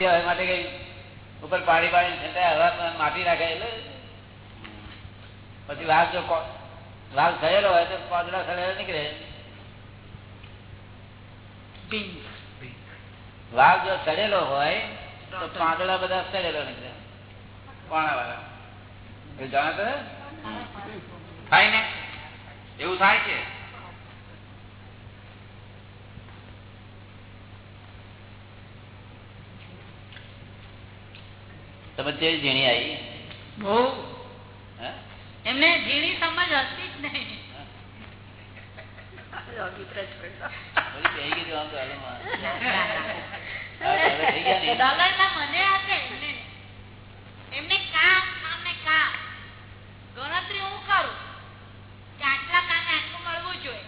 માટે કઈ ઉપર પાણી પાણી છતાં હવા માટી નાખે એટલે પછી વાઘ જો વાઘ થયેલો હોય તો પાંદડા થયેલો નીકળે. વાઘ જો ચડેલો હોય તો પાંદડા બધા ચડેલો નીકળે. પાણા વાળા? એ જાણે તો થાય ને? એવું થાય છે? તમે તે ઝીણી આવી. બહુ. એમને ઝીણી સમજ હતી જ નહીં. ગણતરી હું કરું. કે આટલા કામે આટલું મળવું જોઈએ.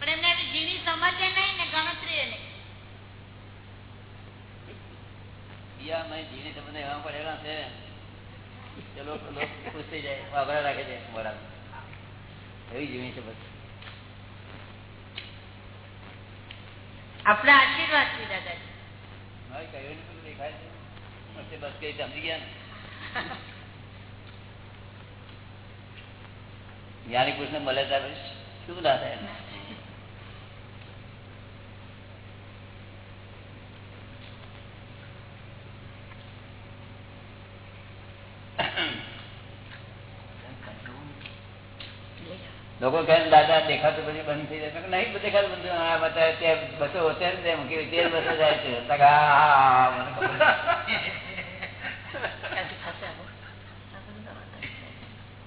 પણ એમને એવી સમજે નહીં ને ગણતરી એ નહીં. પિયા મેં ઝીણી એવા પડેલા છે. કે લોકો લોકો ખુશ થઈ જાય વાઘડા રાખે છે મોડા એવી ઝીણી સંબંધ આપણા આશીર્વાદથી દાદાજી. મારે કહ્યું દેખાય છે? બસ કઈ સમજી ગયા જ્ઞાની પુરુષ ને મળે ત્યારે શું ના થાય? લોકો કહે દાદા, દેખાતું પછી બંધ થઈ જાય. નહીં દેખાતું બંધ આ બતાવે ત્યાં બસો હોતે ને તેમ કે તેર બસો જાય છે. તો.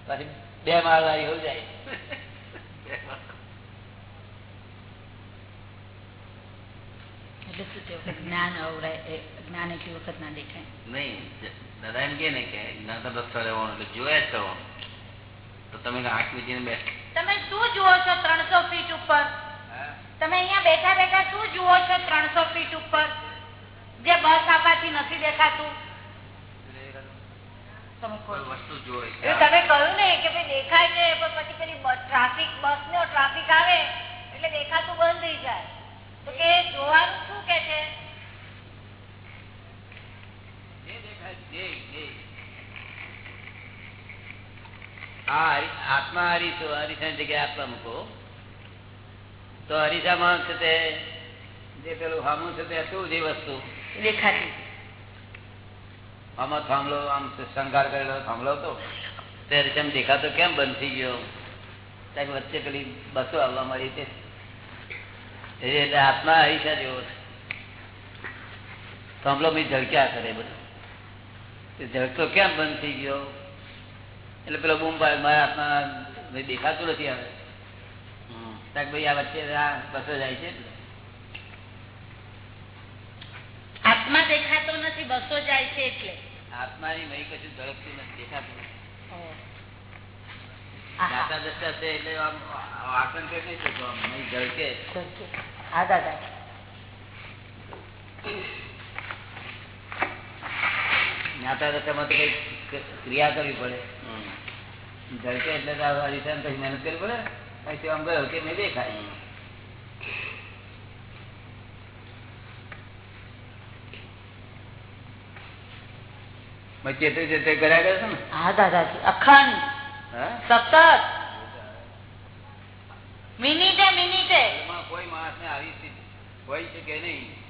પછી બે માળ વાળી એવું જાય જ્ઞાન અવરાય જ્ઞાન એટલી વખત ના દેખાય નહીં, દાદા એમ કે ને કે રહેવાનું, એટલે જોયા જ તો તમે આંખ મીચીને બેઠ શું જુઓ છો ત્રણસો ફીટ ઉપર? તમે અહીંયા બેઠા બેઠા શું જુઓ છો ત્રણસો ફીટ ઉપર? જે બસ આવવાથી નથી દેખાતું. તમે કહ્યું ને કે ભાઈ દેખાય છે પણ પછી પેલી ટ્રાફિક બસ નો ટ્રાફિક આવે એટલે દેખાતું બંધ થઈ જાય. તો કે જોવાનું શું કે છે? દેખાય જે, જે. આ હરી- આત્મા હરીશો હરીસાની જગ્યાએ આત્મા મૂકો. તો હરીસામાં છે તે જે પેલું હામું છે તે શું જે વસ્તુ? દેખાતી. આમાં થાંભલો આમ શંકાર કરેલો થાંભલો હતો. તે હરીસામાં દેખાતો કેમ બંધ થઈ ગયો? કારણ વચ્ચે પેલી બસો આવવા મળી તે એટલે આત્મા હરીશા જેવો થાંભલો બી ઝળક્યા કરે બધું. તે ઝળકતો કેમ બંધ થઈ ગયો? એટલે પેલો બૂમ પાડે મારા હાથમાં દેખાતું નથી હવે. ભાઈ આ વચ્ચે આ બસો જાય છે. આત્મા દેખાતો નથી બસો જાય છે એટલે. આત્માની મહી કશું ઝળકતું નથી દેખાતું નથી. આહા. છે એટલે આમ આસન કે નહીં થતું આમ મહી ઝળકે. હા દાદા. જ્ઞાતા દશામાં તો કઈ ક્રિયા કરવી પડે. હમ. એટલે રિટર્ન પછી મહેનત કરવી પડે? પછી આમ ગયો કે મેં દેખાય. ચેતે ચેતે કર્યા કરે છે ને? હા દાદાજી. અખંડ. સતત. મિનિટે મિનિટે. એમાં કોઈ માણસને આવી સ્થિતિ. હોય છે કે નહીં?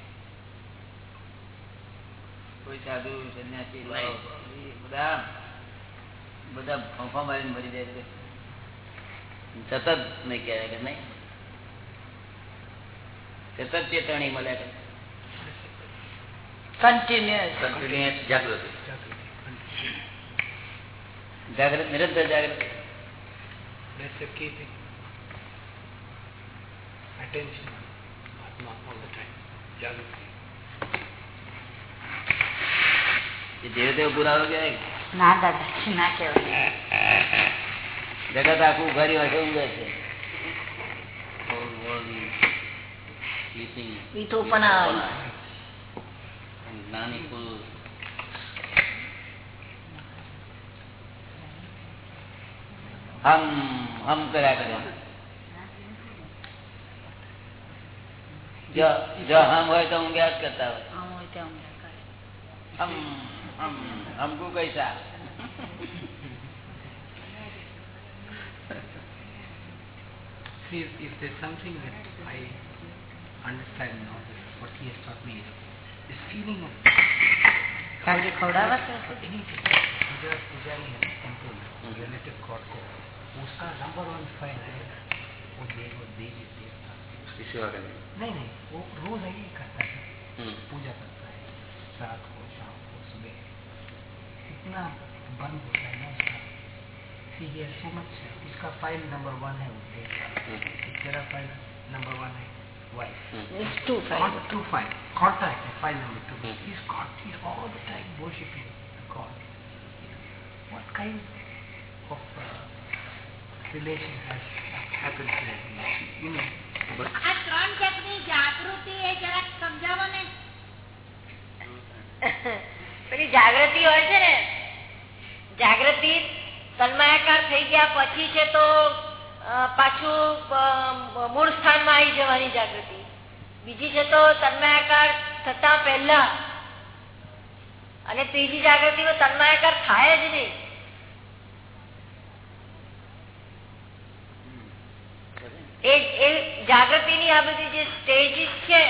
કોઈ સાધુ સંન્યાસી બધા બધા ફોફા મારીને મરી જાય છે. સતત નહીં કહેવાય કે નહીં. સતત ચેતવણી મળે કે કન્ટિન્યુઅસ Continuous જાગૃતિ. જાગૃત. નિરંતર જાગૃત. That's the key thing. Attention, Atma, all the time. Jagrati. એ પુરાવો કહેવાય ના દાદાજી ના કહેવાય. જગત આખું ઘરી વાગે ઊંઘે છે Whole world is sleeping. એ તો પણ જ્ઞાની પુરુષ. હમ હમ કર્યા કરે. જો જો હમ હોય તો ઊંઘ્યા જ કરતા હોય. હમ હોય ત્યાં ઊંઘ્યા કરે. હમ. હમકુ કૈસા See, if, if there's something that I understand now, that what he has taught me is this feeling of કાજુ ખવડાવવા છે શું? anything. गुजरात पुजारी है टेम्पल रिलेटिव गॉड को उसका नंबर वन फाइन है वो देव वो देवी देवता સેવા કરે नहीं नहीं वो रोज यही करता है હમ. पूजा करता है रात को शाम को सुबह इतना बंद होता है ना उसका सी हियर सो मच उसका फाइल नंबर वन है वो देवता હમ. तेरा फाइल नंबर वन है wife hmm. It's two five. Con- two file. Contact is file number two. Hmm. He's got, he's all the time worshipping God. What kind of uh, relation has happened there? You know, આ ત્રણ જાતની જાગૃતિ એ જરાક સમજાવો ને પેલી જાગૃતિ હોય છે ને જાગૃતિ, તન્માયાકાર થઈ ગયા પછી છે તો પાછું મૂળ સ્થાનમાં આવી જવાની જાગૃતિ. બીજી છે તો તન્માયાકાર થતા પહેલા, અને ત્રીજી જાગૃતિ તન્માયાકાર થાય જ નહીં. એ એ જાગૃતિની આ બધી જે સ્ટેજીસ છે,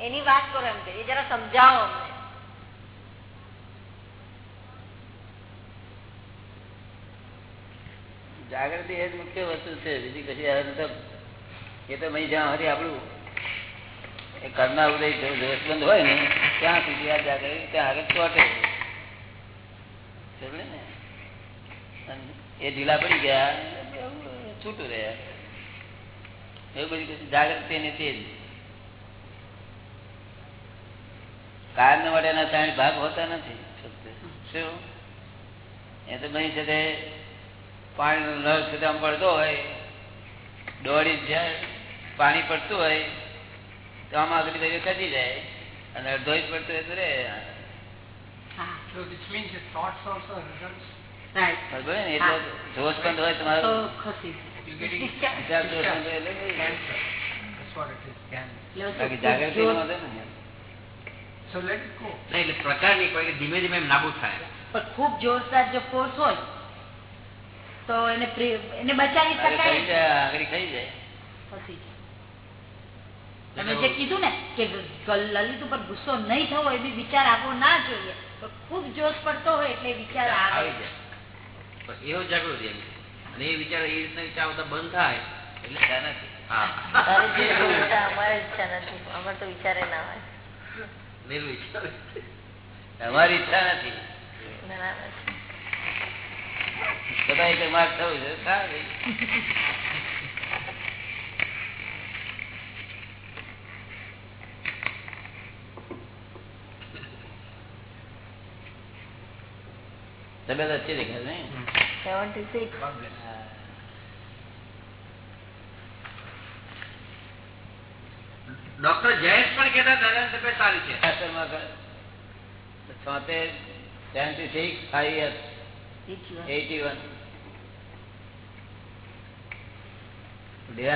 એની વાત કરો એમ જરા સમજાવો અમને. જાગૃતિ એ જ મુખ્ય વસ્તુ છે. બીજી કશી તો એ તો મહી જ્યાં હરી આપણું એ કરના ઉદય જોશબંધ હોય ને, ત્યાં સુધી આ જાગૃતિ ત્યાં આગળ ચોટે. એ ઢીલા પડી ગયા, છૂટું રહ્યા એવું બધી કશું જાગૃતિ ને તે જ માટેના ત્રણ ભાગ હોતા નથી. શું? એ તો ભાઈ છે પાણીનો નળ છે તે આમ પડતો હોય દોડી જાય પાણી પડતું હોય તો આમાં આગળ બાજુ ખસી જાય અને અડધો જ પડતું હોય તો રે હા so which means your thoughts also results. Right બરાબર ને એટલે જોશ બંધ હોય તો તમારો ખસી You're getting વિચાર જોશ બંધ હોય એટલે cancer. That's what it is, cancer. એટલે બાકી જો- જાગૃતિ જો- નો વાંધો ને So let it go. નહીં, એટલે પ્રકાર નહીં કોઈ ધીમે ધીમે એમ નાબૂદ થાય પણ ખૂબ જોરદાર જો ફોર્સ હોય તો એને એને બચાવી શકાય? ખાઈ જાય આગળ ખાઈ જાય. ખસી જાય. તમે જે કીધું ને કે લલિત ઉપર ગુસ્સો નહીં થવો એ બી વિચાર આપવો ના જોઈએ. પણ ખૂબ જોશ પડતો હોય એટલે વિચાર આવે. જાય. એવો જાગૃતિ એમ અને એ વિચાર એ રીતના વિચાર આવતા બંધ થાય એટલે નથી. અમારે ઈચ્છા નથી. અમારે તો વિચારે ના હોય. નિર્વિચાર અમારી ઈચ્છા નથી. બરાબર બધા એક માર્ક થયું છે તબિયત અચ્છી દેખા નહીં સેવન્ટી સિક્સ ડોક્ટર જયેશ પણ કેતા દાદા તબિયત સારી છે છોતેર સેવન્ટી સિક્સ ફાઈવ યર્સ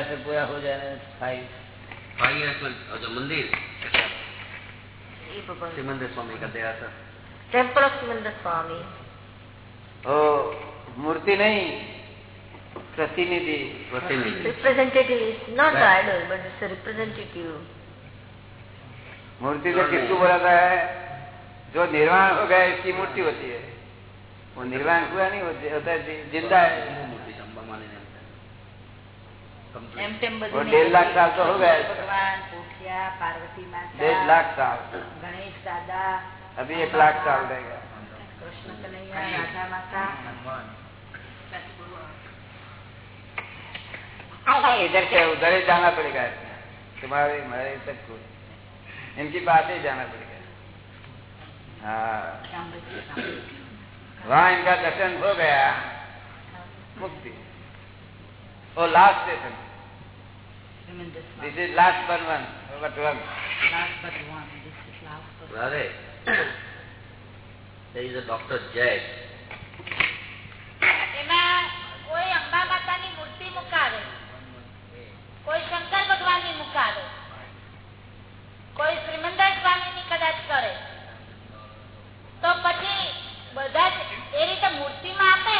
से पूरा हो जाए फाइव हाँ, फाइव जो मंदिर। सिमंदर स्वामी का डेरा था। Temple of Simandhar Swami. ओ मूर्ति नहीं प्रतिनिधि। प्रतिनिधि। Representative not idol but it's representative मूर्ति तो किसको बोला है जो निर्वाण हो गया इसकी मूर्ति होती है। और निर्वाण हुआ नहीं होता ज़िंदा है और तो हो गए इधर उधर ही जाना पड़ेगा तुम्हारे हमारे इनकी बातें जाना पड़ेगा हाँ वहाँ इनका दर्शन हो गया मुक्ति वो last station this is last one one but one Radhe there is a doctor Jayesh એમાં કોઈ અંબા માતાની મૂર્તિ મુકાવે કોઈ શંકર ભગવાનની મુકાવે કોઈ શ્રીમંદર સ્વામીની કદાચ કરે ભરજો બધા જ એ રીતે મૂર્તિમાં આપે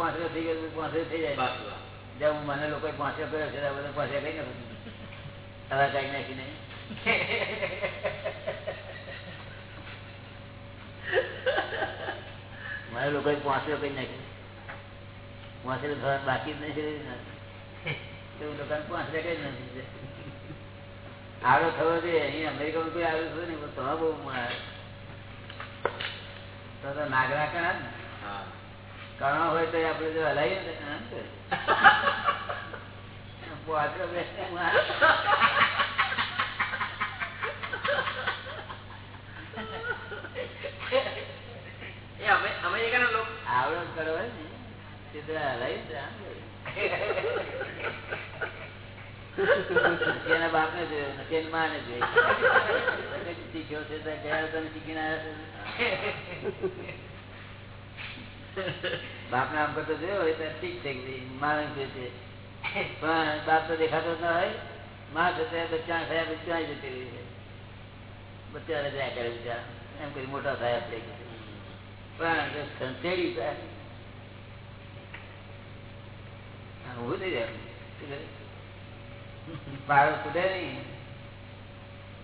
તું થઈ ગયો તું થઈ જાય જ્યાં જેમ મને લોકો પાંચરો કર્યો છે બધા પાંચરો કઈ નથી હવે કઈ નાખી નહીં. મારે લોકો પાંચસો કઈ નાખ્યું? પાંચસો બાકી જ નહીં એવું પાંચસો થયો છે. અહીં અમેરિકામાં કોઈ આવ્યું છે ને, તો બહુ નાગરા કણા ને. કણા હોય તો આપણે જો હલાવીએ ને તો આમ કરે. હોય? ને. તો હલાવી ને જોયું એના બાપને જોયો શીખ્યો છે ગયા તમે શીખીને આવ્યા છો બાપને આમ કરતો જોયો હોય તો ઠીક છે ગઈ માણસ છે. પણ બાપ તો દેખાતો ના હોય. માં થતા બચ્ચા થયા બચ્ચા જતી રહી છે. બચ્ચા રજા કરે બિચારા. એમ કરી મોટા થયા આપણે પણ જો સંતેડી જાય થઈ જાય? પારો ફૂટે નહીં.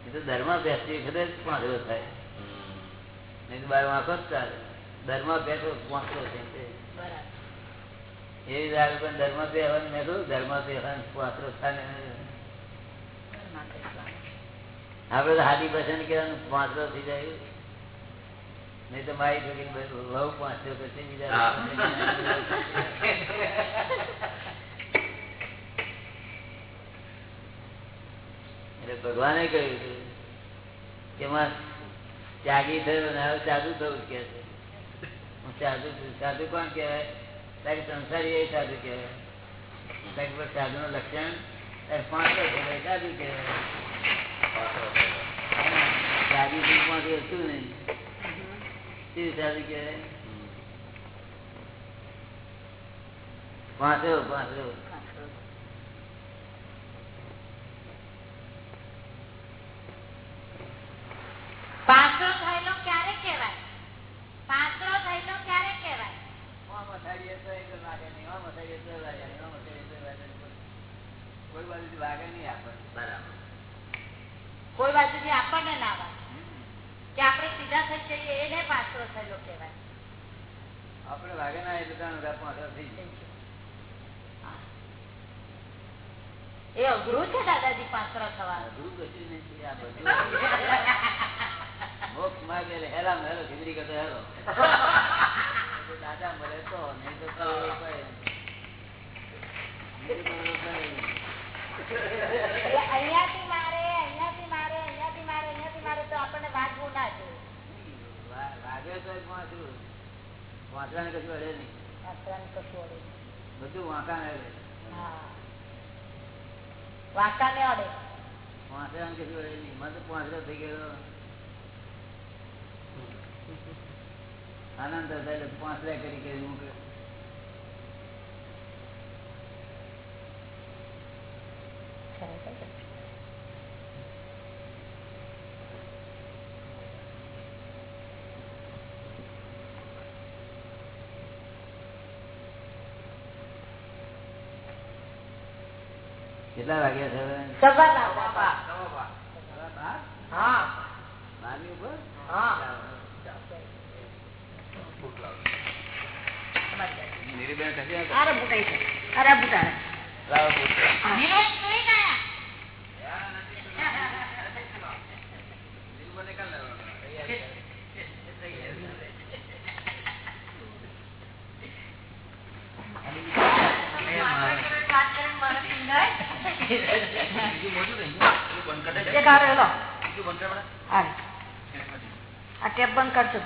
એ તો દરમાં બેસતી વખતે જ પાંચરો થાય. નહીં તો બાર વાંકો જ ચાલે. બેસો પાંચરો થાય છે. એ રીતે પણ ધર્મ દરમાં બેસવાનું મેં કહ્યું ધર્મ બેસવાનું પાંચરો થાય આપડે તો હાથી પસંદ કહેવાનું પાંચરો થઈ જાય. નહીં તો મારી છોકરી બહુ પાંચસો પછી બીજા એટલે ભગવાને કહ્યું કે માં ત્યાગી થયો ને હવે ચાલુ થયું કે છે. સાધુ સાધુ કોણ કહેવાય? સંસારી એ સાધુ કહેવાય. સાધુ નું લક્ષણ કહેવાય. સાધુ કહેવાય નહીં? સાધુ કહેવાય? પાંચસો પાંચસો. પાસરો થયેલો ક્યારે કહેવાય? પાસરો થયેલો ક્યારે કહેવાય આમ અથાડીએ તો એ લાગે નહીં આમ અથાડીએ તો લાગે નહીં આમ અથાડીએ તો લાગે નહીં કોઈ લાગે નહીં આપણને બરાબર કોઈ બાજુથી આપણને ના વાગે કે આપણે સીધા થઈ જઈએ એને પાછો થયેલો કહેવાય. આપણે વાગે ના એટલે ત્રણ હજાર પાંચ થઈ જાય. એ અઘરું છે દાદાજી પાત્ર થવાનું. બધું કશું નથી આ બધું મોક્ષ માર્ગ એટલે હેરામ હેરો ખીચડી કરતો હેરો. દાદા મળે વાંચવાને કશું અડે નહીં. પાસરાને કશું અડે બધું વાંકા અડે વાંકાને અડે વાંચવાને કશું અડે નહીં. મને તો પાંચરો થઈ ગયો આનંદ થતા એટલે પાંચરા કરી કરી હું કે કેટલા વાગ્યા છે હવે? સવા બાર. સવા બાર? હા બારની ઉપર? હા આ ટેપ બંધ કરજો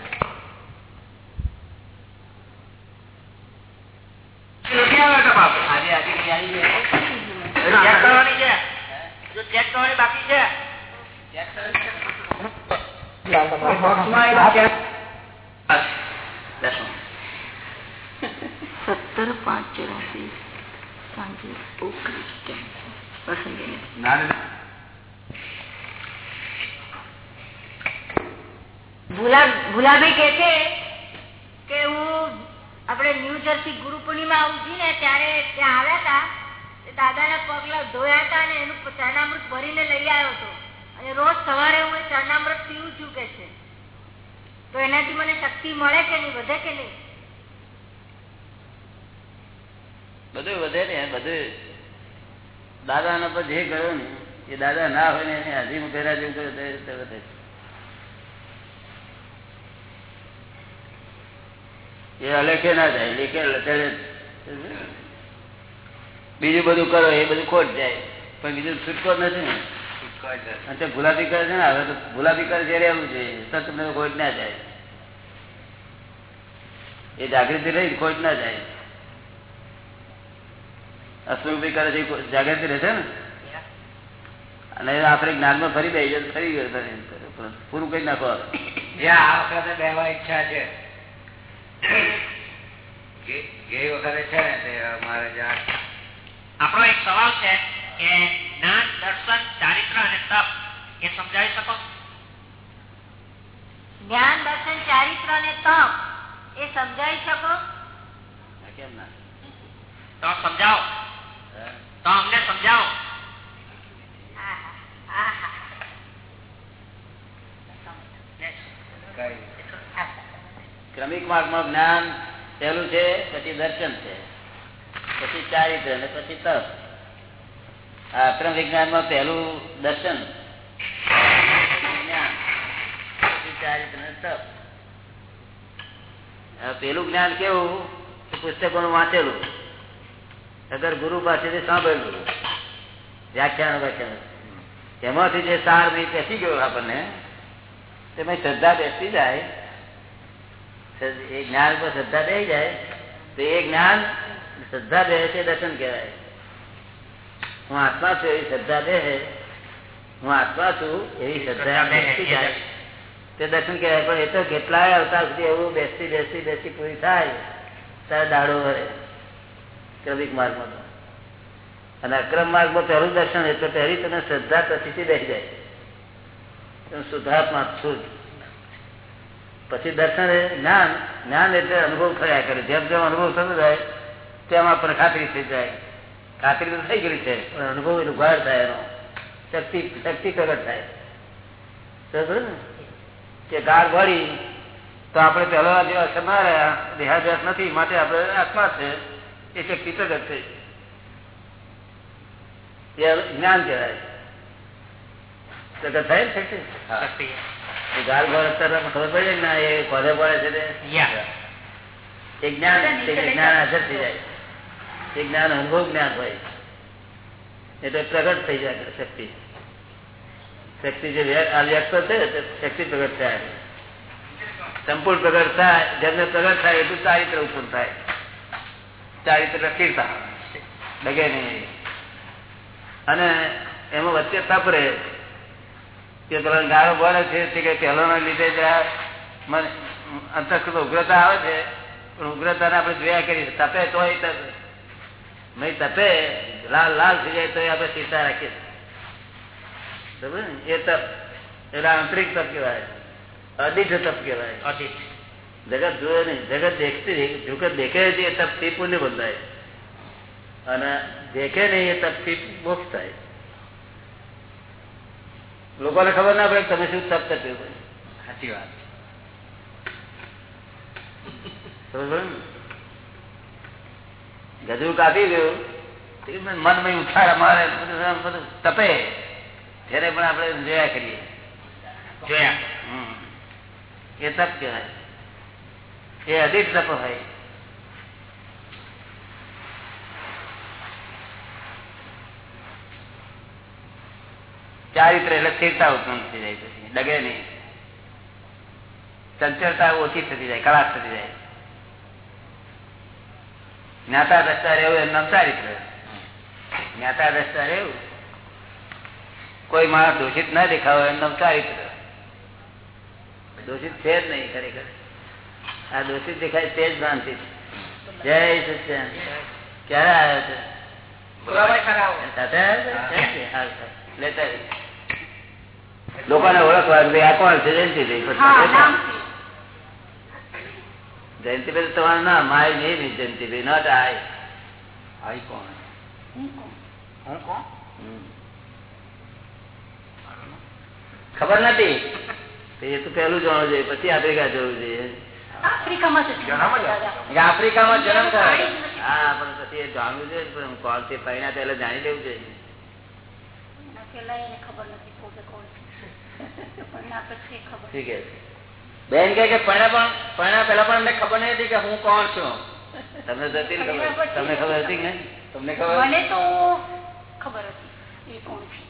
આજે આજે કઈ આવી ગયો? ચેક કરવાની છે. જો ચેક કરવાની બાકી છે. સત્તર પાંચ ચોરાસી સાંજે ભૂલાભાઈ કે છે કે હું આપણે ન્યૂ જર્સી ગુરુ પૂર્ણિમા ઉઠી ને ત્યારે ત્યાં આવ્યા હતા. તે દાદાના પગલા ધોયા હતા અને એનું ચરણામૃત ભરીને લઈ આવ્યો હતો. અને રોજ સવારે હું ચરણામૃત પીવું છું કે છે. તો એનાથી મને શક્તિ મળે કે નહીં? વધે કે નહીં? બધું વધે ને, બધું દાદા પર જે ગયો ને, એ દાદા ના હોય ને, એને હાજી મુકેરા જેવું કરે તો એ વધે. એ અલેખે ના જાય લેખે લચડે બીજું બધું કરો એ બધું ખોટ જાય. પણ બીજું છૂટકો નથી ને. અને ગુલાબી કરે છે ને હવે તો ગુલાબી કરે છે રહેવું જોઈએ. તો તમને ખોટ ના જાય. એ જાગૃતિ રહી ખોટ ના જાય. અસ્વરૂપી કરે છે જાગૃતિ રહેશે ને? અને આપણે જ્ઞાનમાં ફરી બે ફરી ગયો. પૂરું કઈ નાખો આ વખતે બેવા ઈચ્છા છે. ગઈ વખતે છે ને તે મારે જ્યાં આપણો એક સવાલ છે કે જ્ઞાન દર્શન ચારિત્ર અને તપ એ સમજાવી શકો? જ્ઞાન દર્શન ચારિત્ર અને તપ એ સમજાવી શકો? કેમ ના? તો સમજાવો? તો અમને સમજાવો. ક્રમિક માર્ગમાં જ્ઞાન પહેલું છે પછી દર્શન છે. પછી ચારિત્ર અને પછી તપ. આ અક્રમ વિજ્ઞાનમાં પહેલું દર્શન પેલું જ્ઞાન કેવું? પુસ્તકોનું વાંચેલું. અગર ગુરુ પાસેથી સાંભળેલું વ્યાખ્યાન વ્યાખ્યાન. એમાંથી જે સાર બેસી ગયો આપણને, તેમાં શ્રદ્ધા બેસી જાય. એ જ્ઞાન પર શ્રદ્ધા થઈ જાય, તો એ જ્ઞાન શ્રદ્ધા બે છે દર્શન કહેવાય. હું આત્મા છું એવી શ્રદ્ધા બે હું. આત્મા છું એવી શ્રદ્ધા જાય. તે દર્શન કહેવાય પણ એ તો કેટલાય અવતાર સુધી એવું બેસતી બેસતી બેસતી પૂરી થાય. ત્યારે દાડો ભરે ક્રમિક માર્ગમાં તો. અને અક્રમ માર્ગમાં પહેલું દર્શન એટલે પહેલી તને શ્રદ્ધા પ્રતિથી બેસી જાય. તમે શુદ્ધાત્મા શુદ્ધ. પછી દર્શન જ્ઞાન. જ્ઞાન એટલે અનુભવ થયા કરે. જેમ જેમ અનુભવ થતો જાય તેમ પણ ખાતરી થઈ જાય. ખાતરી તો થઈ ગઈ છે પણ અનુભવ એનું ભાર થાય એનો. શક્તિ શક્તિ પ્રગટ થાય. ને? કે ગાઢ વળી તો આપણે પહેલા જેવા સમા રહ્યા દેહાદ્યાસ નથી માટે આપણે આત્મા છે એ શક્તિ પ્રગટ થઈ. એ જ્ઞાન કહેવાય. પ્રગટ થાય ને શક્તિ? ગાલ ભર અત્યારે ખબર પડે ને એ કોને પડે છે એ જ્ઞાન જ્ઞાન હાજર થઈ જાય. એ જ્ઞાન, અનુભવ જ્ઞાન હોય. એટલે પ્રગટ થઈ જાય શક્તિ. શક્તિ જે વ્યક્ત છે શક્તિ પ્રગટ થાય. સંપૂર્ણ પ્રગટ થાય, જેમને પ્રગટ થાય એટલું ચારિત્ર ઉત્પન્ન થાય. ચારિત્ર સ્થિરતા ડગે નહીં. અને એમાં વચ્ચે તપ રહે કે પેલા ગાળો બોલે છે તે કે પહેલાના લીધે જ આ મને અંતસ્કૃત ઉગ્રતા આવે છે. પણ ઉગ્રતાને આપણે જોયા કરી. તપે તોય તપે. નહીં તપે લાલ લાલ થઈ જાય તો આપણે સીતા રાખીએ. બરાબર? એ તપ એટલે આંતરિક તપ કહેવાય. અદિઠ તપ કહેવાય. અદિઠ. જગત જોયે નહીં. જગત દેખતી જગત દેખે છે એ તપથી પુણ્ય બંધાય. અને દેખે નહીં એ તપથી મોક્ષ થાય. લોકોને ખબર ના પડે તમે શું તપ કર્યું સાચી વાત. સમજ? ગજરું કાપી ગયું. મનમાં ઉછાળ મારે બધું તપે. ત્યારે પણ આપણે જોયા કરીએ. જોયા. હમ. એ તપ કહેવાય. એ અધિક તપ હોય. ચારિત્ર એટલે સ્થિરતા ઉત્પન્ન થઈ જાય પછી. ડગે નહીં. ચંચળતા ઓછી થતી જાય કળાશ થતી જાય. જ્ઞાતા દ્રષ્ટા રહેવું એમ નામ ચારિત્ર. જ્ઞાતા દ્રષ્ટા રહેવું. કોઈ માણસ દોષિત ના દેખાવો એમ નામ ચારિત્ર. દોષિત છે જ નહીં ખરેખર. આ દોષિત દેખાય તે જ ભ્રાંતિ જય સત્યા ક્યારે આવ્યો છે. લોકોને ઓળખવા આ કોણ છે? જયંતિ જયંતિભાઈ તો તમારું નામ માય નહીં જયંતિભાઈ નોટ આઈ આઈ કોણ? હું કોણ? ખબર નથી. એ તો પહેલું જાણવું જોઈએ પછી આફ્રિકા જવું જોઈએ. આફ્રિકામાં જન્મ થયો. હા પણ પછી એ જાણવું જોઈએ પણ કોણ છે પહેલા પહેલા જાણી લેવું જોઈએ. ખબર નથી ખબર. બેન કે પરણ્યા પણ પહેલા પણ અમને ખબર નહીં હતી કે હું કોણ છું. તમને હતી ખબર? તમને ખબર હતી ને નહીં? તમને ખબર મને તો ખબર હતી એ કોણ છે.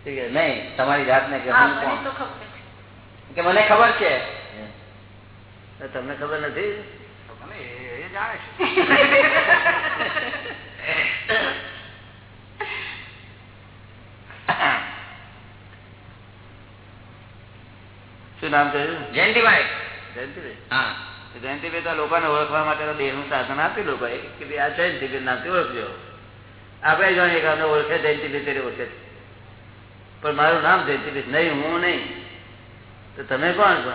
ઠીક છે. નહીં તમારી જાત ખબર કે મને ખબર છે? તમને ખબર નથી તમે એ એ જાણે છે શું નામ કહ્યું જયંતિભાઈ. જયંતિભાઈ? હા. જયંતિભાઈ તો લોકોને ઓળખવા માટે દેહનું સાધન આપ્યું લોકો કે ભાઈ આ જયંતિભાઈ નામથી ઓળખજો. આપણે જાણીએ કે ઓળખે જયંતિભાઈ તેને ઓળખે પણ મારું નામ જયંતિભાઈ. નહીં હું નહીં. તો તમે કોણ કોણ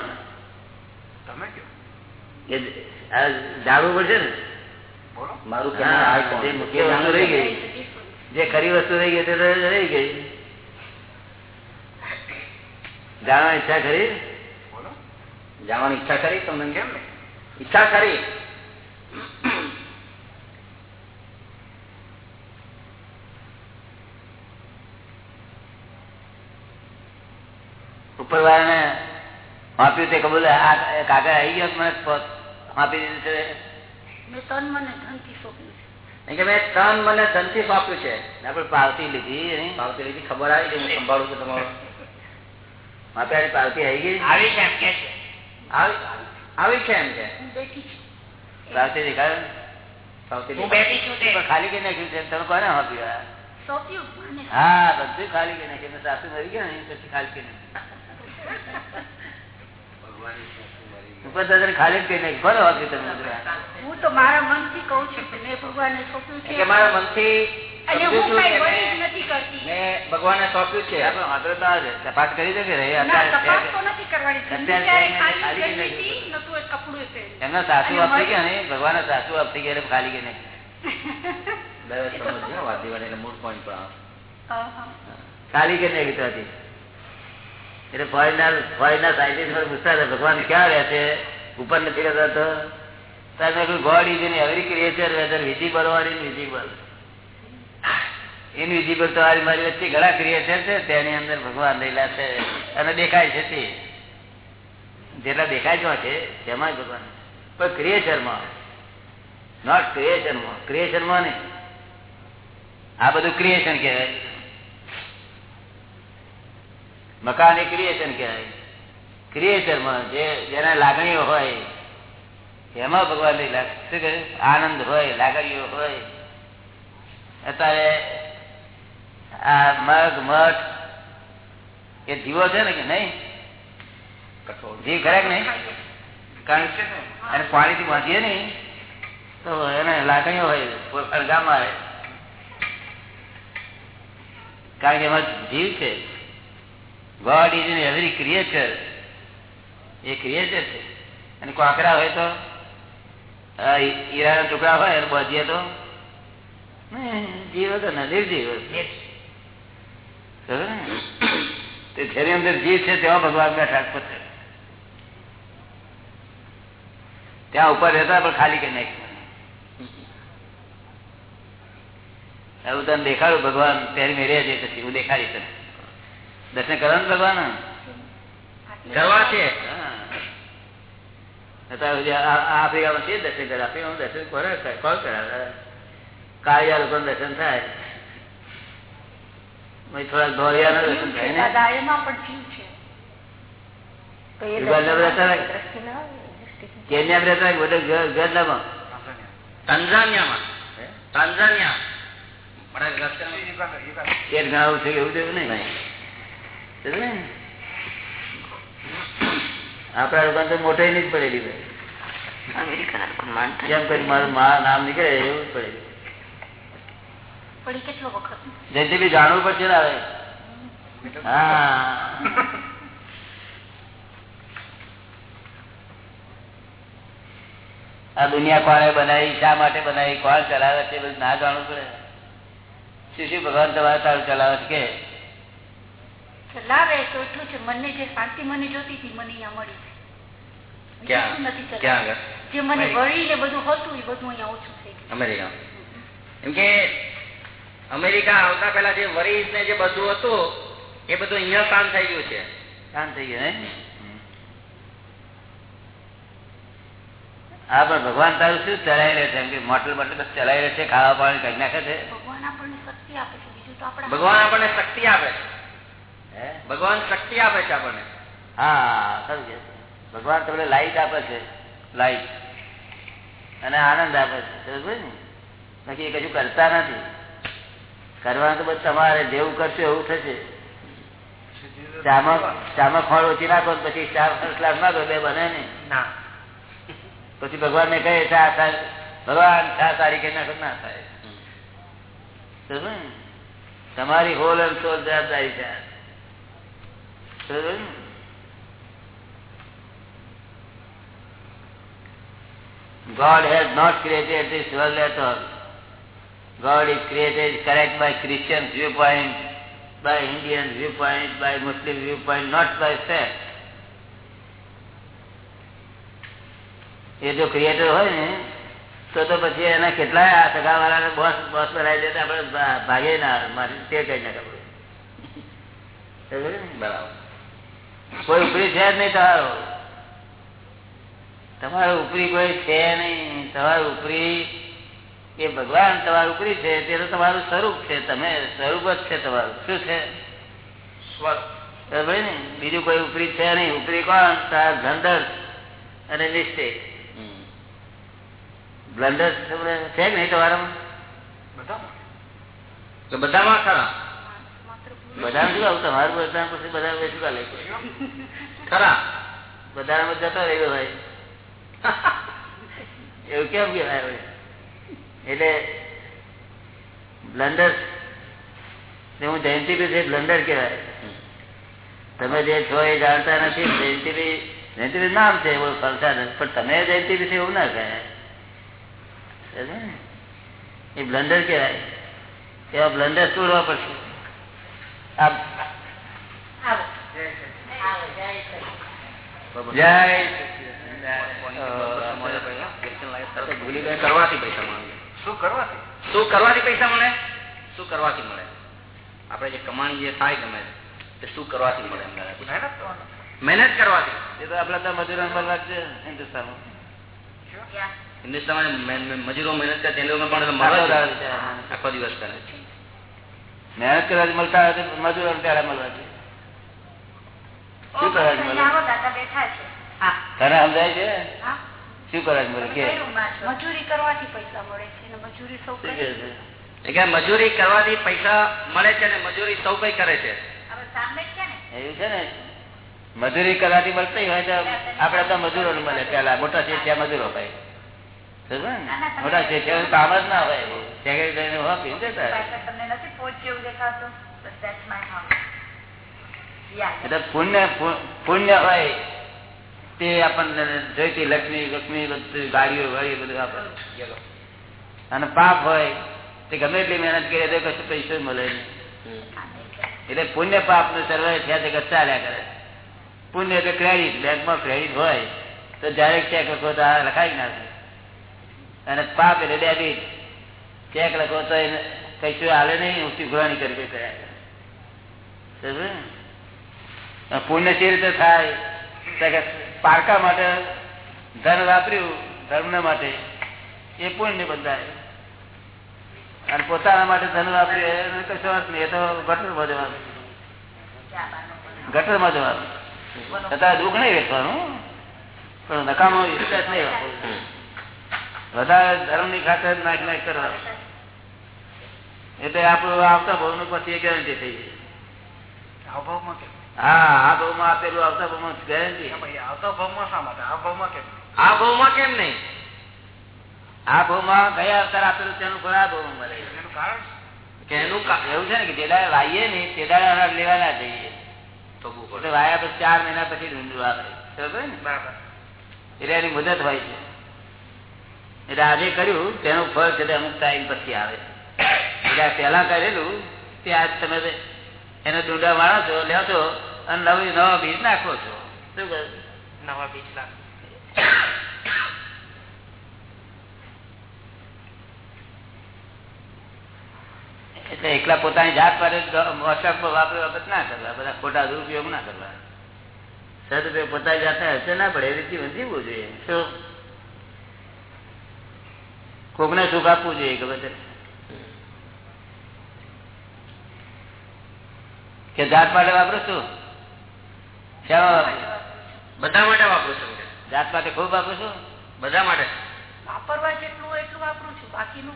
તમે કયો? જાણવું પડશે ને? મારું? જે રહી ગઈ. જે ખરી વસ્તુ રહી ગઈ તે રહી ગઈ. જાણવા ઈચ્છા ખરી? જવાની ઈચ્છા કરી તમને કેમ ને? ઈચ્છા કરી. ઉપર વાળાને આપ્યું તે કબૂલ આ કાગળ આવી ગયો મને માપી દીધું છે. મેં તન મને ધનથી સોંપ્યું છે. મેં ત્રણ મને ધનથી સોંપ્યું છે. આપણે પાવતી લીધી? ભાવતી લીધી ખબર આવી કે હું સંભાળું છું તમારું. માપ્યાની પાવતી આવી ગઈ? આવી છે. આવી કેમ છે રાતે દેખાય ખાલી કરી નાખ્યું છે? તમે કોને આપ્યું હા બધું ખાલી કરી નાખ્યું સાસુ મરી ગયા ને પછી ખાલી નાખ્યું? ખાલી જ કરી નાખ્યું? કોને આપ્યું તમે? હું તો મારા મનથી કહું છું કે કે મારા મનથી કે ભગવાનને સોંપ્યું છે. તપાસ કરી કે પહેર્યું. એમના સાસુ આપતી ગયા ને ભગવાન સાસુ આપતી ગયા ખાલી કે નાખ્યું દરેક સમજ્યો વાદીવાદ એટલે મૂળ પોઈન્ટ પર આવે. હા, હા. ખાલી કરી નાખી તો એટલે ફોરેનર ફોરેનર સાયન્ટિસ્ટ પૂછતા હતા ભગવાન ક્યાં રહે છે? ઉપર નથી રહેતા તો? God is in every creature whether visible or invisible invisible તો મારી વચ્ચે ઘણા ક્રિએટર છે તેની અંદર ભગવાન રહેલા છે અને દેખાય છે તે. જેટલા દેખાય છે તેમાં ભગવાન પણ ક્રિએચરમાં નોટ ક્રિએશનમાં ક્રિએશનમાં નહીં. આ બધું ક્રિએશન કહેવાય. મકાન એ ક્રિએશન કહેવાય. ક્રિએચરમાં જે, જેના લાગણીઓ હોય, એમાં ભગવાન લાગ- શું કહે? આનંદ હોય, લાગણીઓ હોય. અત્યારે આ મગ મઠ એ જીવો છે ને કે નહીં. જીવ ખરેક નહીં? કારણ છે ને અને પાણીથી બાંધીએ નહીં તો એને લાગણીઓ હોય અડગામાં આવે. કારણ કે એમાં જીવ છે. God is in every creature A creature છે. અને કોકરા હોય તો ઈરાના હીરાના ટુકડા હોય એને બાંધીએ તો જીવ હતો ને નિર્જીવ હતો. ખબર ને? તે જેની અંદર જીવ છે તેમાં ભગવાન બેઠા જ ત્યાં ઉપર રહેતા પણ ખાલી કે નહીં તને દેખાડું ભગવાન ત્યારે મેરે છે પછી હું દેખાડી તને. દર્શન કરવાનું ભગવાન? કરવા છે. આફ્રિકામાં છે દર્શન કરે આફ્રિકામાં દર્શન કરે? કોણ કરાવે? કાળિયા લોકો દર્શન થાય. થોડાક ધોળિયાના દર્શન થાય આપડા દુકાન પણ જીવ છે. તો ના એવું નહીં. જ પડેલી કરી મારું મા- નામ નીકળે એવું જ પડેલું. પડી કેટલો વખત? જાણવું પડશે ને હવે. આ દુનિયા કોણે બનાવી શા માટે બનાવી કોણ ચલાવે છે બધું ના જાણવું પડે. શું શું ભગવાન તમારે તારું ચલાવે છે કે? ચલાવે તો એટલું છે મનને જે શાંતિ મને જોતી હતી મને અહીંયા મળી છે જે મને વળીને બધું હતું એ બધું અહીંયા ઓછું થઈ ગયું. અમેરિકા એમ કે અમેરિકા આવતા પેલા જે વરીસ ને જે બધું હતું એ બધું અહીંયા શાંત થઈ ગયું છે. શાંત થઈ ગયું હા? પણ ભગવાન તારું શું ચલાવી લે છે? એમ કે મોટલ મોટલ બસ ચલાવી છે ખાવા પાણી કઈ નાખે છે? ભગવાન આપણને શક્તિ આપે છે આપણે ભગવાન આપણને શક્તિ આપે છે. હે? ભગવાન શક્તિ આપે છે આપણને. હા ખરું કે. છે. ભગવાન તમને લાઈટ આપે છે લાઈટ. અને આનંદ આપે છે સમજ ને? બાકી એ કશું કરતા નથી. કરવાનું તો બધું તમારે જેવું કરશો એવું થશે. ચામાં ચામાં ખોળ ઓછી નાખો પછી ચાર ફર્સ્ટ ક્લાસ નાખો બે બને ને. પછી ભગવાન ને કહે ચા ભગવાન ચા સારી કે નાખો ના થાય. તમારી હોલ એન્ડ સોલ જવાબદારી છે? God has not created this world at all. God is created correct by Christian viewpoint, by Indian viewpoint, by Muslim viewpoint, not by fact. એ જો ક્રિએટર હોય ને તો તો પછી એના કેટલાય આ સગાવાળાને બોસ બોસ બનાવી દે તો આપણે ભાગે ના. મારી તે કઈ ના ખબર બરાબર કોઈ ઉપરી છે જ નહીં તમારો તમારો ઉપરી કોઈ છે નહીં તમારો ઉપરી એ ભગવાન તમારું ઉપરી છે? તે તો તમારું સ્વરૂપ છે. તમે સ્વરૂપ જ છે તમારું. શું છે? ને? બીજું કોઈ ઉપરી છે નહીં. ઉપરી કોણ? તાર બ્લન્ડર અને મિસ્ટેક. બ્લન્ડર છે કે નહીં તમારામાં? તો બધામાં ખરા? બધા શું આવું? તમારું બધા પછી બધા શું કાલે? ખરા? બધામાં જતો રહ્યો ભાઈ. એવું કેમ કહેવાય હવે? એટલે બ્લન્ડર હું જયંતિભાઈ છે બ્લન્ડર કહેવાય. તમે જે છો એ જાણતા નથી જયંતિભાઈ જયંતિભાઈ નામ છે એવું ફરતા નથી. પણ તમે જયંતિભાઈ છે એવું ના કહે સમજ્યો ને? એ બ્લન્ડર કહેવાય. એવા બ્લન્ડર તોડવા પડશે. આ આવો આવો જય શ્રી જય ભૂલી ગયા કરવાથી પૈસા મળે શું કરવાથી? શું કરવાથી પૈસા મળે? શું કરવાથી મળે? આપણે જે કમાણી જે થાય ગમે તે શું કરવાથી મળે. મહેનત કરવાથી. એ તો આપડા ત્યાં મજૂરો છે હિન્દુસ્તાનમાં. હિન્દુસ્તાનમાં મજૂરો મહેનત કરે તેને પણ આખો દિવસ કરે છે. આખો દિવસ કરે. મહેનત કરવા મળતા હોય તો મજૂરો ત્યારે મળવા છે. શું કરવા મળે? તને સમજાય છે? હા. શું કરવા જ મળે કે? મજૂરી કરવાથી પૈસા મળે છે મજૂરી સૌ કરે છે. મજૂરી કરવાથી પૈસા મળે છે અને મજૂરી સૌ કઈ કરે છે? છે એવું છે ને? મજૂરી કરવાથી મળતી હોય તો આપડે તો મજૂરો મળે પેલા મોટા શેઠિયા મજૂરો ભાઈ. મોટા છે ત્યાં કામ જ ના હોય. એટલે પુણ્ય પુણ્ય હોય તે આપણને જોઈતી લક્ષ્મી લક્ષ્મી બધું ગાડીઓ વાડીઓ બધું આપણને અને પાપ હોય, તે ગમે એટલી મહેનત કરીએ તો કશું પૈસો મળે નહીં. એટલે પુણ્ય પાપનું સર્વે થયા તે ચાલ્યા કરે. પુણ્ય એટલે ક્રેડિટ બેંકમાં ક્રેડિટ હોય, તો જયારે ચેક લખો તો આ લખાઈ નાખે અને પાપ એટલે ડેબિટ ચેક લખો તો એને કઈ શું હાલે નહીં, ઊંચી ઘોરાણી કરી કર્યા પુણ્ય કેવી રીતે થાય. પારકા માટે, ધન વાપર્યું, ધર્મ માટે, એ પુણ્ય બંધાય અને પોતાના માટે ધન વાપર્યું, એને કશો વાત નહીં, એ તો ગટરમાં જવાનું. ગટરમાં જવાનું. છતાં દુઃખ નહીં વેચવાનું પણ નકામો વિશ્વાસ નહીં રાખવો. વધારે ધર્મની ખાતર નાખ નાખ કરવા. એટલે આપણું આવતા ભાવનું પછી ગેરંટી થઈ જાય. હા આ ભાવમાં આપેલું આવતા ભાવમાં ગેરંટી આવતા ભાવમાં શા માટે? આ ભાવમાં કેમ આ ભાવમાં કેમ નહીં? આ ભાવમાં કયા અવતાર આપેલું તેનું ફળ આ ભાવમાં મળે. એનું કારણ કે એનું એવું છે ને કે જે દાડે વાઈએ ને તે દાડે લેવા ના જઈએ એટલે વાયા પછી ચાર મહિના પછી ઢૂંઢવું આવે. ને? બરાબર. એટલે એની મુદત હોય છે. એટલે આજે કર્યું તેનું ફળ છે અમુક ટાઈમ પછી આવે. એટલે પહેલા કરેલું તે આજ તમે એને ડુંડા વાળો છો લ્યો છો અને નવી નવા બીજ નાખો છો. શું નવા બીજ એટલે એકલા પોતાની જાત પર વોટ્સઅપમાં વાપરે વખત ના કરવા બધા ખોટા દુરુપયોગ ના કરવા. સદુપયોગ પોતાની જાતને હશે ના પડે એ રીતે જીવવું જોઈએ. શું? કોકને સુખ આપવું જોઈએ કે બધે કે જાત માટે વાપરો છું? બધા માટે વાપરું છું? જાત માટે ખૂબ વાપરો છું? બધા માટે. વાપરવા જેટલું હોય એટલું વાપરું છું. બાકીનું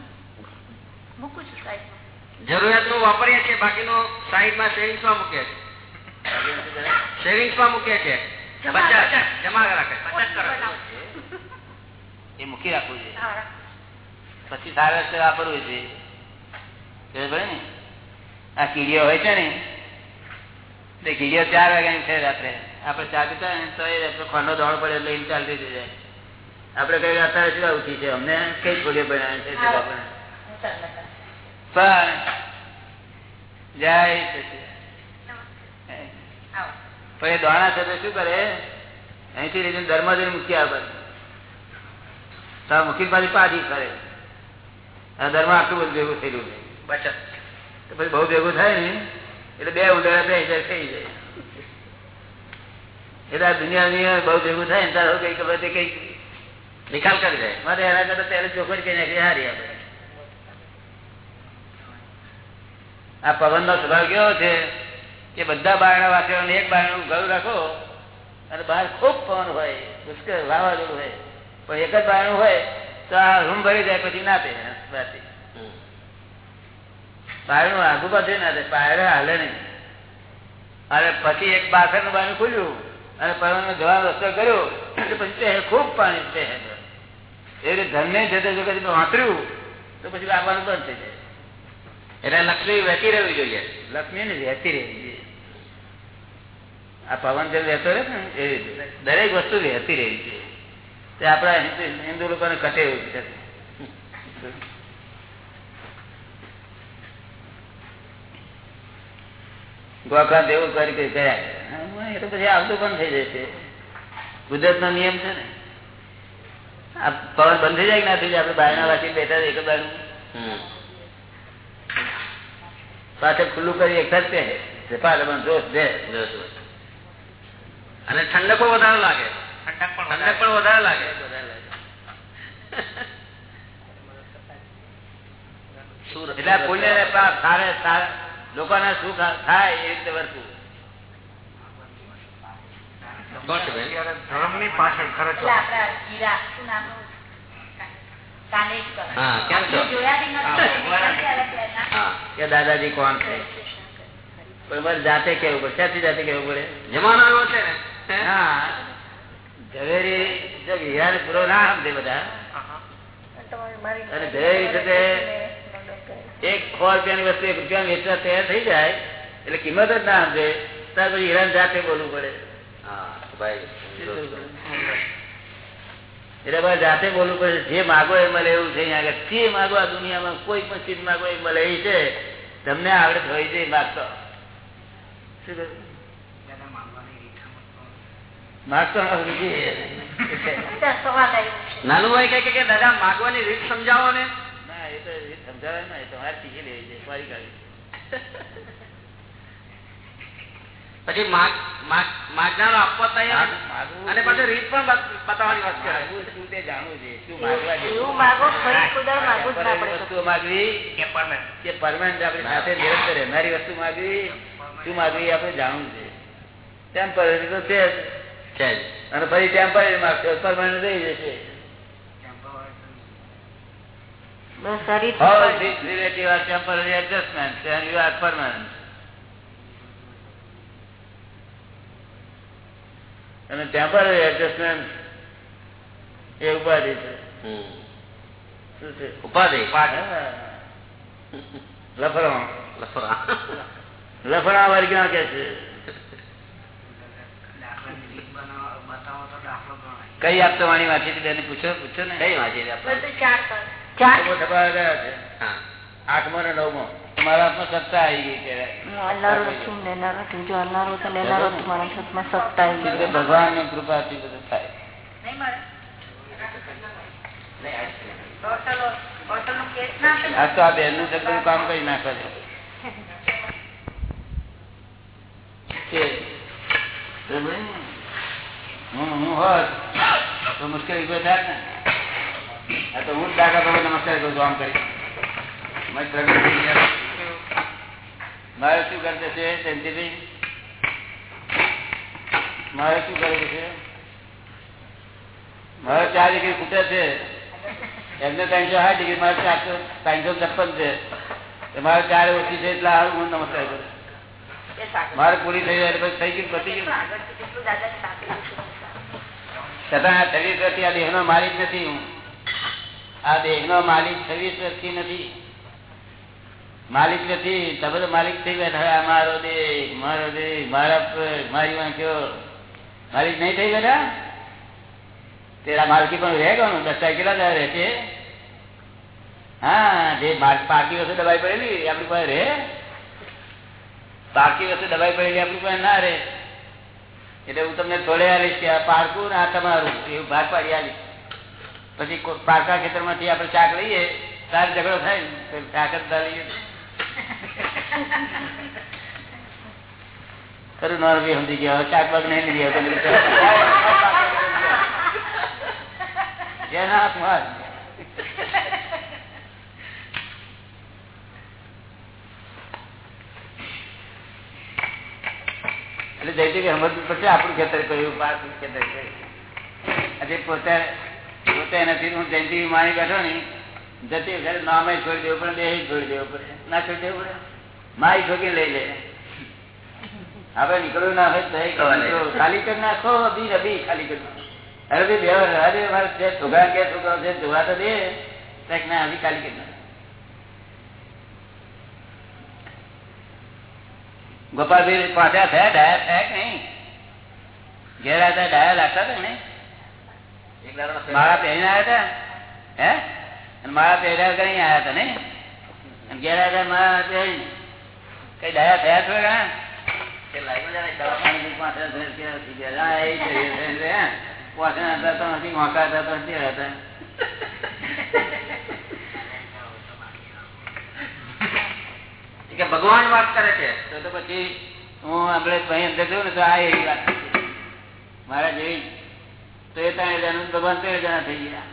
મૂકું છું સાઈડમાં જરૂરિયાતનું વાપરીએ છીએ બાકીનું સાઈડમાં સેવિંગ્સમાં મૂકીએ છીએ. સેવિંગ્સમાં મૂકીએ છીએ. જમા. રાખે. એ મૂકી રાખવું જોઈએ. પછી સારા રસ્તે વાપરવું જોઈએ. ને? આ કીડીઓ હોય છે ને કીડીઓ ચાર વાગ્યાની છે રાત્રે. આપણે ચા પીતા ને તો એ ખોંડો દોડ પડે એટલે એમ ચાલતી થઈ જાય. આપણે કઈ અત્યારે શું ઉઠી છે. અમને કઈ છોડીઓ બનાવે છે. પણ જય પણ એ દોણા છે તો શું કરે? અહીંથી લઈને જઈને મૂકી આવે તો મૂકી પાછી પાછી કરે ધર્મ આટલું બધું ભેગું થયેલું છે. બચત. તો પછી બહુ ભેગું થાય ને એટલે બે ઉદાહરણ થઈ જાય. એટલે આ દુનિયાની બહુ ભેગું થાય ને, તારો કઈ ખબર કઈ નિકાલ કરી જાય મારે એના કરતા પહેલે ચોખવટ કઈ નાખી હારી આપણે આ પવન નો સ્વભાવ કેવો છે કે બધા બારણા વાંચવાનો એક બારણું ઘર રાખો, અને બહાર ખૂબ પવન હોય, પુષ્કળ વાવાઝોડું હોય. પણ એક જ બારણું હોય, તો આ રૂમ ભરી જાય, પછી ના પે બારણું આગુ પાછું ના થાય પાયરે હાલે નહીં. અને પછી એક બાસણનું પાણી ખુલ્યું અને પવન જવાનો રસ્તો કર્યો પછી તે ખૂબ પાણી છે એ રીતે ધનને જતે જો કદી વાંતર્યું, તો પછી લાવવાનું બંધ થઈ જાય. એટલે લક્ષ્મી વહેતી રહેવી જોઈએ. લક્ષ્મી ને વહેતી રહેવી જોઈએ. આ પવન જે વહેતો રહે ને એ દરેક વસ્તુ વહેતી રહેવી જોઈએ. તે આપણા હિન્દુ લોકોને કટે એવું છે. ગોખા દેવું કરી કે ગયા એ તો પછી આવતું પણ થઈ જશે. કુદરત નો નિયમ છે ને. આ પવન બંધ થઈ જાય કે ના થઈ જાય? વાંચી બેઠા એક બાજુ પાછળ ખુલ્લું કરી એક જ છે પાછળ જોશ દે અને ઠંડક પણ વધારે લાગે. ઠંડક પણ વધારે. લાગે. એટલે પુણ્ય સારા લોકોને સુખ થાય એ રીતે વર્તવું પાછળ દાદાજી કોણ છે? જાતે કેવું પડે. ક્યાંથી જાતે કેવું પડે? જમાનો એવો છે ને? હા? ઝવેરી પૂરો ના સમજે બધા. અને ઝવેરી એક સો રૂપિયાની વસ્તુ એક રૂપિયા વેચવા તૈયાર થઈ જાય એટલે કિંમત જ ના સમજે. ત્યાર પછી હેરાન જાતે બોલવું પડે. એટલે ભાઈ જાતે બોલવું પડે જે માગો એ મળે એવું છે અહીંયા આગળ. જે માગો આ દુનિયામાં કોઈ પણ ચીજ માગો એ મળે એ છે તમને આવડે હોય છે એ માગતો. શું? માગતો નાનું ભાઈ કહે કે દાદા માગવાની રીત સમજાવો ને. ના, એ તો સમજાવે ને તમારે શીખી લેવી છે મારી કાઢી પછી માગ- માગ- માગનારો આપવા તૈયાર? અને પછી રીત પણ બતાવવાની વાત કરે. શું તે જાણવું છે? શું માગવા જેવું. માગો ફરી કે. પરમાનન્ટ આપણી સાથે નિરંતર રહેનારી વસ્તુ માગવી. શું માગવી આપણે જાણવું છે. ટેમ્પરરી તો છે જ. છે અને ફરી ટેમ્પરરી માગશે પરમાનન્ટ રહી જશે. બસ આ રીત All ઉપર. these relative are temporary adjustments and you are permanent. અને ટેમ્પરરી એડજસ્ટમેન્ટ એ ઉપાધિ છે ઉપાધિ લફરા લફરો લફરા લફડા વર્ગના કે છે કઈ આપતો વાણી વાંચી હતી પૂછો પૂછો ને કઈ વાંચી આઠમો છપાવા ગયા છે? આઠમો ને નવમો. તમારા હાથમાં સત્તા આવી ગઈ. ભગવાનની કૃપાથી બધું થાય? આ તો આ બેનનું કામ કરી નાખે છે. હું હોત તો મુશ્કેલી કોઈ થાય ને? હું મારી ચાર ડિગ્રી ખૂટે છે. એમને ત્રણસો સાઠ ડિગ્રી, મારે ચારસો, ત્રણસો છપ્પન છે. મારે ચાર ઓછી છે એટલે હારું, હું નમસ્કાર કરું. મારે પૂરી થઈ જાય પછી થઈ ગયું, પતી ગયું. છતાં સાંભળ્યું આ દેહ નો માલિક નથી હું. આ દેહનો માલિક છવ્વીસ વર્ષથી નથી. માલિક નથી તમે તો માલિક થઈ બેઠા મારો દેહ મારો દેહ, મારા મારી વાંખ્યો માલિક નહીં થઈ બેઠા તેરા માલકી પણ રહે કોનું દસ કેટલા દાડા રહે છે? હા, જે પાકી વસ્તુ દબાઈ પડેલી આપણી પાસે રહે. પાકી વસ્તુ દબાઈ પડેલી આપણી પાસે ના રહે. એટલે હું તમને થોડે આવીશ કે આ પારકું ને આ તમારું, એવું ભાગ પાડી આલીશ પછી પારકા ખેતરમાંથી આપડે શાક લઈએ, તાર ઝઘડો થાય શાક જ લઈએ. ખરું નોર સમજી ગયા શાક નહીં લઈ આવતો એટલે જયતી સમજવું પડશે આપણું ખેતર કર્યું પાક ખેતર આજે પોતે પોતે નથી હું જયંતિ માણી બેઠો ને, જતી વખતે નામે છોડી દેવું પડે દેહ છોડી દેવું પડે. ના છોડી દેવું પડે? માય ઠોકી લઈ લે. હવે નીકળવું ના હોય. ખાલી કરી નાખો, અભી અભી, ખાલી કરી અરે ભાઈ બે અરે મારે જે છોકરા કે છોકરા છે, જોવા તો દે. કંઈક ના, અભી ખાલી કરી નાખો. ગોપાલભાઈ પાછા થયા ડાયા, થયા કે નહીં? ઘેર હતા ડાયા લાગતા હતા ને માળા પહેરીને આવ્યા. હતા? હે? અને મારા પહેર્યા કઈ આવ્યા હતા ને અને ઘેર આવ્યા મારા પહેરી કઈ દયા થયા છો હા? ભગવાન વાત કરે છે. તો તો પછી હું આપડે ભાઈ અંદર જોઉં ને તો આ એવી વાત. મારા જેવી તો એ ત્રણ હજાર ભગવાન ત્રણ હજાર થઈ ગયા.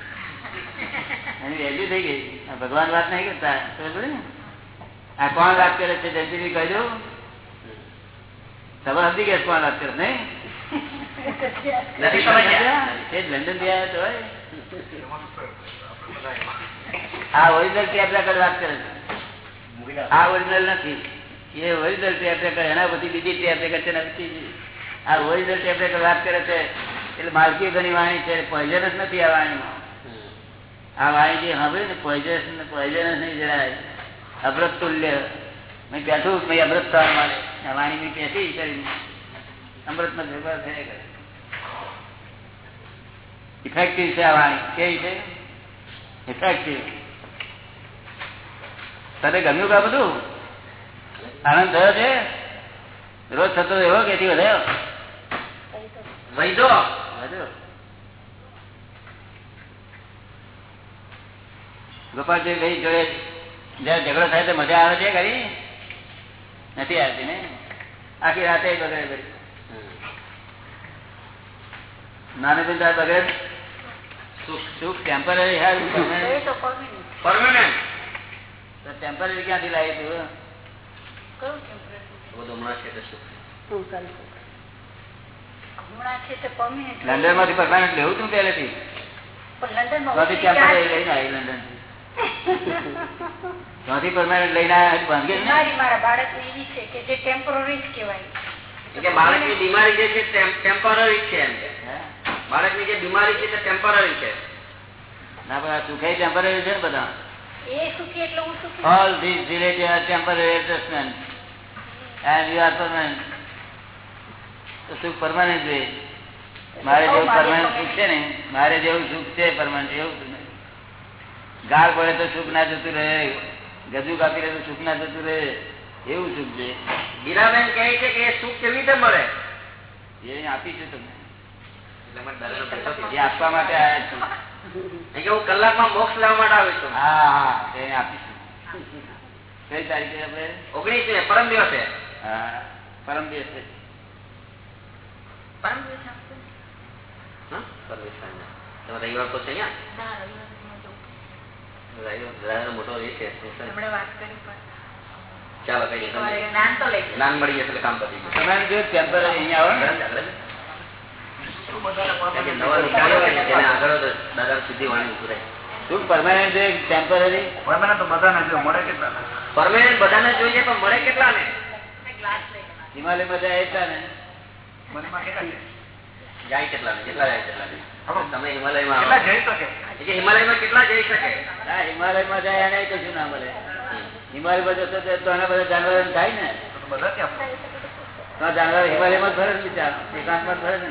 એની વેલ્યુ થઈ ગઈ. ભગવાન વાત નહીં કરતા. આ કોણ વાત કરે છે જયંતિભાઈ કહ્યું તમે સમજી ગયા કોણ વાત કરે નહીં? એ લંડનથી આવ્યા તો આ ઓરિજિનલ ટેપ રેકર્ડ વાત કરે છે. આ ઓરિજિનલ નથી. એ ઓરિજિનલ ટેપ રેકર્ડ એના પછી બીજી ટેપ રેકર્ડ છે. આ ઓરિજિનલ ટેપ રેકર્ડ વાત કરે છે. એટલે માલકી ઘણી વાણી છે પોઈઝનસ નથી આ વાણીમાં. આ વાણી જે હવે ને પોઈઝનસ પોઈઝનસ નહીં જરાય અભ્રત તુલ્ય. મેં બેઠું મેં અભ્રત થવા માટે. આ વાણી મેં કહેતી કરી અમૃતમાં ભેગા થયા કરે. ઇફેક્ટિવ છે આ વાણી. કેવી છે? ઇફેક્ટિવ તને ગમ્યું કા બધું? આનંદ થયો છે? રોજ થતો એવો કેથી વધાયો? વૈદો. વધ્યો ગોપાલજી ભાઈ જોડે જયારે ઝઘડો થાય તો મજા આવે છે ખરી? નથી આવતી ને? આખી રાતે બગડે કરી નાની બગડે સુખ ટેમ્પરરી તો ક્યાંથી લાવી તું? કયું બધું હમણાં છે. તો શું હમણાં છે તે permanent. લંડનમાંથી પરમાનન્ટ લેવું તું પહેલેથી? પણ લંડનમાં ત્યાંથી ઓછી ટેમ્પરરી ચાર્જ. લઈને આવી લંડન ત્યાંથી પરમાનન્ટ લઈને આવ્યા બીમારી મારા બાળકની એવી છે કે જે ટેમ્પરરી કહેવાય. બાળકની બીમારી જે છે ટેમ્પરરી છે બાળકની જે બીમારી છે તે ટેમ્પરરી છે. ના પણ સુખાઈ ટેમ્પરરી છે ને બધા? એ સુખી એટલે હું સુખી. You are permanent. તો સુખ પરમાનન્ટ છે મારે જેવું પરમાનન્ટ સુખ છે ને મારે જેવું સુખ છે પરમાનન્ટ એવું સુખ ગાળ પડે તો સુખ ના જતું રહે ગજુ કાપી રહે તો સુખ ના જતું રહે એવું સુખ છે. બીરાબેન કહે છે કે એ સુખ કેવી રીતે મળે? એ આપીશું તમને. એ આપવા માટે આવ્યા છું. હું કલાકમાં મોક્ષ લેવા માટે આવ્યો છું હા હા એ આપીશું કઈ તારીખે આપણે? ઓગણીસ પરમ દિવસે. હા પરમ દિવસે પરમ દિવસે આપશે? હા પરમ દિવસે તમે રવિવાર તો છે મોટો છે. ચાલો કઈ જ્ઞાન જ્ઞાન મળી જશે કામ પતી તમારે જો ટેમ્પરરી અહીંયા આવો ને. કારણ કે નવા નિકાળ્યો હોય ને તેને આગળ જ દાદા સીધી વાણી ઉતરાય શું પરમાનન્ટ છે ટેમ્પરરી પરમેનન્ટ બધાને જોઈએ પણ મળે કેટલા ને હિમાલયમાં જાય એટલા ને જાય કેટલા ને કેટલા જાય કેટલા તમે હિમાલયમાં આવો. એ કે હિમાલયમાં કેટલા જઈ શકે? હા હિમાલયમાં જાય એને કશું ના મળે. હિમાલયમાં જતો તો તો એના બધા જાનવર થાય ને? તો જાનવર હિમાલયમાં ફરે ને એકાંતમાં ફરે ને?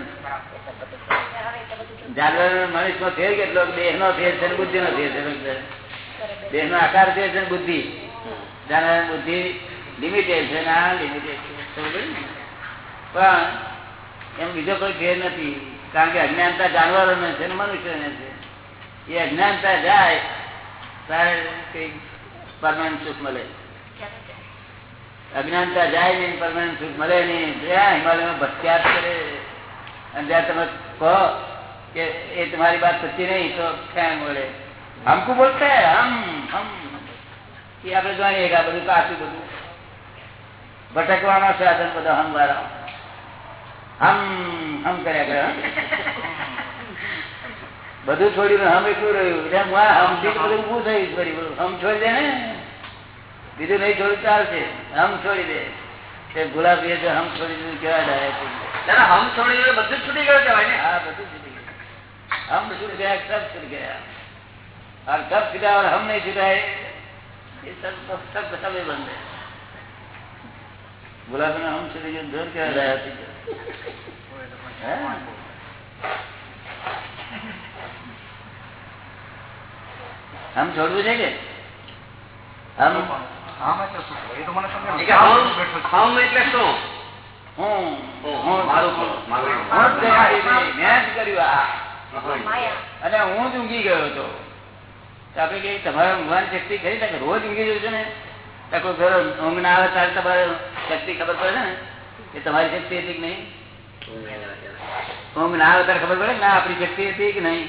જાનવર મનુષ્યમાં ફેર કેટલો દેહ નો ફેર છે બુદ્ધિ નો ફેર છે દેહ નો આકાર ફેર છે બુદ્ધિ. જાનવર બુદ્ધિ લિમિટેડ છે ને લિમિટેડ છે? પણ એમ બીજો કોઈ ફેર નથી. કારણ કે અજ્ઞાનતા જાનવરો ને છે મનુષ્ય ને છે. એ અજ્ઞાનતા જાય, ત્યારે કઈ પરમાનન્ટ સુખ મળે. અજ્ઞાનતા જાય નહીં પરમાનન્ટ સુખ મળે નહીં. ત્યાં હિમાલયમાં ભટક્યા કરે. અને જ્યાં તમે કહો કે એ તમારી વાત સચ્ચી નહીં, તો ક્યાં મળે? હમકું બોલતે હમ હમ. એ આપણે જાણીએ કે આ બધું કાચું બધું. ભટકવાનો સાધન બધો હમ વાળા હમ હમ કર્યા કરે હં? બધું છોડીને હમ એટલું રહ્યું એટલે હું આ હમથી તો બધું હું થઈશ ફરી બધું હમ છોડી દે ને બીજું નહીં છોડી ચાલશે હમ છોડી દે તે ગુલાબી તો હમ છોડી દીધું કેવા ડાયા થઈ ગયા. દાદા હમ છોડી દીધું બધું જ છૂટી ગયું કહેવાય ને हाँ બધું છૂટી ગયું हम छूट गया सब छूट गया और सब छूटा और हम नहीं छूटा है ये सब सब सब ही बंद है ગુલાબ ના આમ સુધી આમ છોડવું છે કે? આમ? આમ હું મારું મેં જ કર્યું અને હું જ ઊંઘી ગયો હતો. આપડે કઈ તમારા ઊંઘવાની રોજ ઊંઘી ગયો છો ને. ઘર ઊંઘ ના આવે ત્યારે તમારે શક્તિ ખબર પડે ને? કે તમારી શક્તિ હતી કે નહીં? ઊંઘ ના આવે ત્યારે ખબર પડે ના આપણી શક્તિ હતી કે નહીં?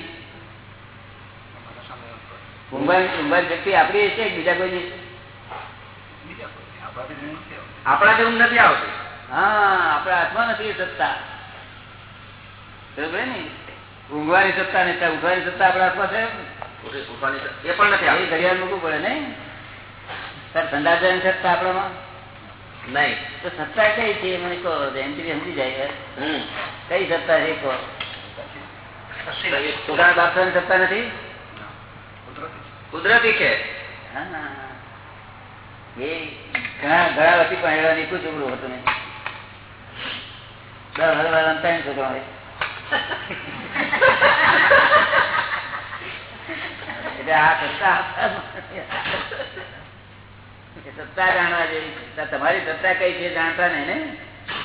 ઊંઘવાની ઊંઘવાની શક્તિ આપણી છે બીજા કોઈ આપણાથી ઊંઘ નથી આવતી. હા આપણા હાથમાં નથી સત્તા. બરોબર ને? ઊંઘવાની સત્તા નહીં ઊંઘવાની સત્તા આપણા હાથમાં છે? એ પણ નથી ઘડિયાળ મૂકવું પડે નહીં સર સત્તા આપણામાં? નહીં. તો સત્તા કઈ છે? મને કહો જયંતિ સમજી જાય કઈ સત્તા છે કહો? છોકરા બાપસાની સત્તા નથી? કુદરતી છે. એ ઘણા ઘણા પણ પહેલા નીકળું છોકરું હતું નહીં દર છોકરો એટલે આ સત્તા સત્તા જાણવા જેવી તમારી સત્તા કઈ છે જાણતા નહીં ને?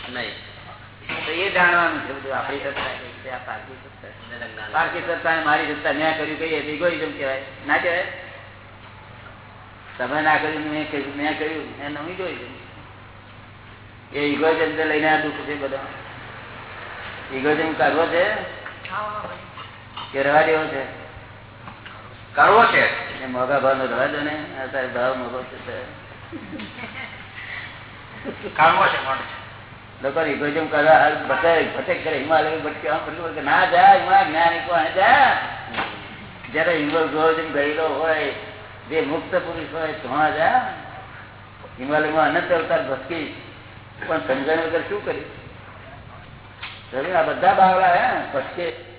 નહીં. તો એ જાણવાનું છે બધું. આપણી સત્તા કઈ છે? આ પારકી સત્તા પારકી સત્તા મારી સત્તા મેં કર્યું કઈ? હતી ઇગોઇઝમ કહેવાય. ના કહેવાય? તમે ના કર્યું મેં કર્યું મેં કર્યું મેં નવી જોઈ એ ઇગોઇઝમ લઈને આ દુઃખ છે બધા. ઇગોઇઝમ કરવો છે? કે રવા દેવો છે? કરવો છે. મોગા મોઘા ભાવ નો રવા દો ને. અત્યારે ભાવ મોગો છે લોકો હોય, જે મુક્ત પુરુષ હોય, તો જા હિમાલયમાં અનંત અવતાર ભટકી. પણ સમજણ વગર શું કર્યું? આ બધા બાવળા હે, ભટકે.